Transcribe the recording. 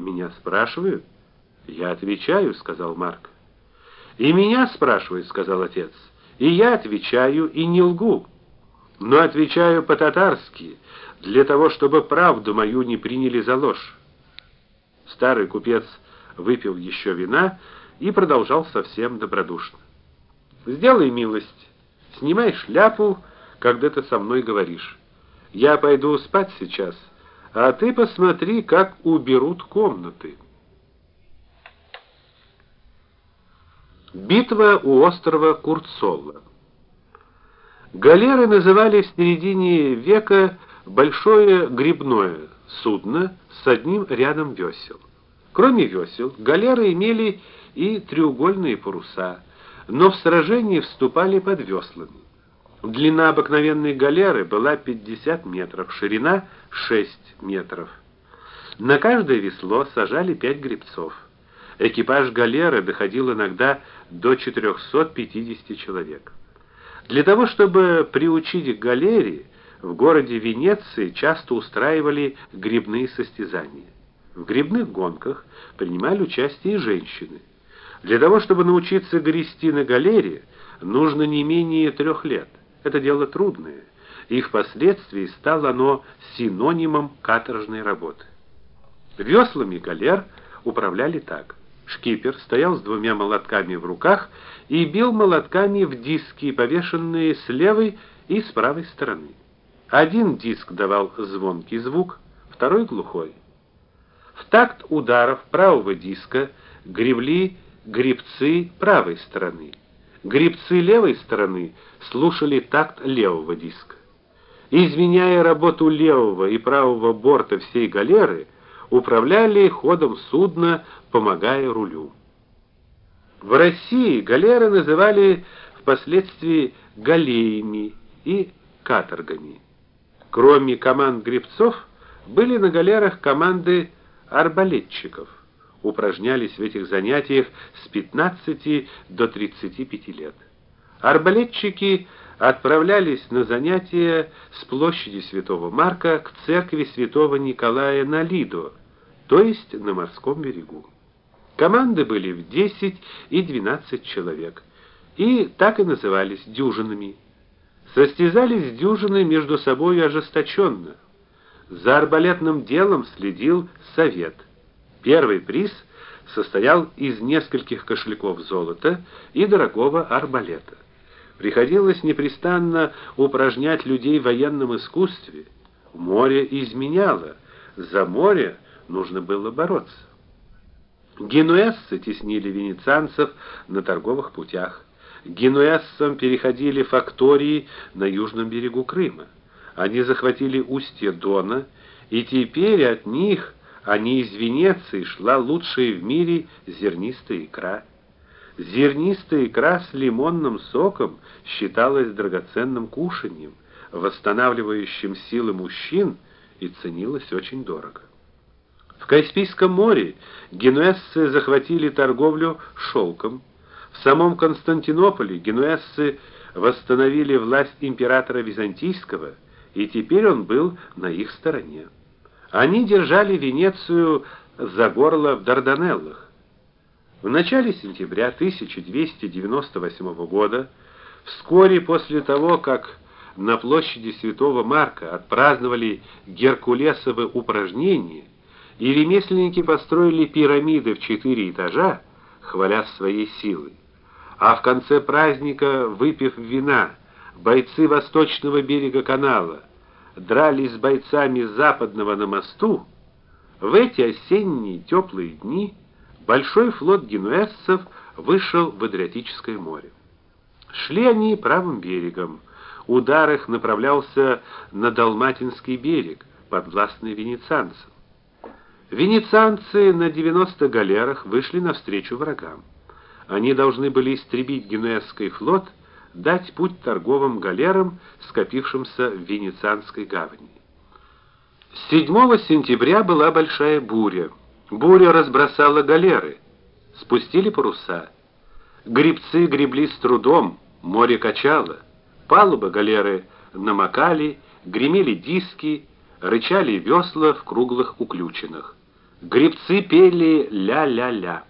Меня спрашивают? Я отвечаю, сказал Марк. И меня спрашивают, сказал отец. И я отвечаю и не лгу. Но отвечаю по-татарски, для того, чтобы правду мою не приняли за ложь. Старый купец выпил еще вина и продолжал совсем добродушно. Сделай милость, снимай шляпу, когда ты со мной говоришь. Я пойду спать сейчас, а ты посмотри, как уберут комнаты. Битва у острова Курцола. Галеры называли в середине века большое грибное судно с одним рядом весел. Кроме весел, галеры имели и треугольные паруса, но в сражении вступали под веслами. Длина обыкновенной галеры была 50 метров, ширина 6 метров. На каждое весло сажали пять гребцов. Экипаж галеры доходил иногда до 450 человек. Для того, чтобы приучить к галере, в городе Венеции часто устраивали гребные состязания. В гребных гонках принимали участие и женщины. Для того, чтобы научиться грести на галере, нужно не менее трех лет. Это дело трудное, и впоследствии стало оно синонимом каторжной работы. Веслами галер управляли так: шкипер стоял с двумя молотками в руках и бил молотками в диски, повешенные с левой и с правой стороны. Один диск давал звонкий звук, второй глухой. В такт ударов правого диска гребли гребцы правой стороны. Гребцы левой стороны слушали такт левого диска. Изменяя работу левого и правого борта всей галеры, управляли ходом судна, помогая рулю. В России галеры называли впоследствии галеями и каторгами. Кроме команд гребцов, были на галерах команды арбалетчиков упражнялись в этих занятиях с 15 до 35 лет. Арбалетчики отправлялись на занятия с площади Святого Марка к церкви Святого Николая на Лидо, то есть на морском берегу. Команды были в 10 и 12 человек, и так и назывались дюжинами. Состязались дюжины между собой ожесточенно. За арбалетным делом следил совет – Первый приз состоял из нескольких кошельков золота и дорогого арбалета. Приходилось непрестанно упражнять людей в военном искусстве. Море изменяло, за море нужно было бороться. Генуэзцы теснили венецианцев на торговых путях. Генуэзцам переходили фактории на южном берегу Крыма. Они захватили устье Дона, и теперь от них а не из Венеции шла лучшая в мире зернистая икра. Зернистая икра с лимонным соком считалась драгоценным кушаньем, восстанавливающим силы мужчин и ценилась очень дорого. В Каспийском море генуэзцы захватили торговлю шелком. В самом Константинополе генуэзцы восстановили власть императора византийского, и теперь он был на их стороне. Они держали Венецию за горло в Дарданеллах. В начале сентября 1298 года, вскоре после того, как на площади Святого Марка отпраздновали Геркулесовы упражнения, и ремесленники построили пирамиды в четыре этажа, хваля своей силой. А в конце праздника, выпив вина, бойцы восточного берега канала дрались с бойцами западного на мосту, в эти осенние теплые дни большой флот генуэзцев вышел в Адриатическое море. Шли они правым берегом. Удар их направлялся на Далматинский берег, подвластный венецианцам. Венецианцы на 90 галерах вышли навстречу врагам. Они должны были истребить генуэзский флот дать путь торговым галерам, скопившимся в венецианской гавани. 7 сентября была большая буря. Буря разбросала галеры, спустили паруса. Гребцы гребли с трудом, море качало. Палубы галеры намокали, гремели диски, рычали весла в круглых уключинах. Гребцы пели ля-ля-ля.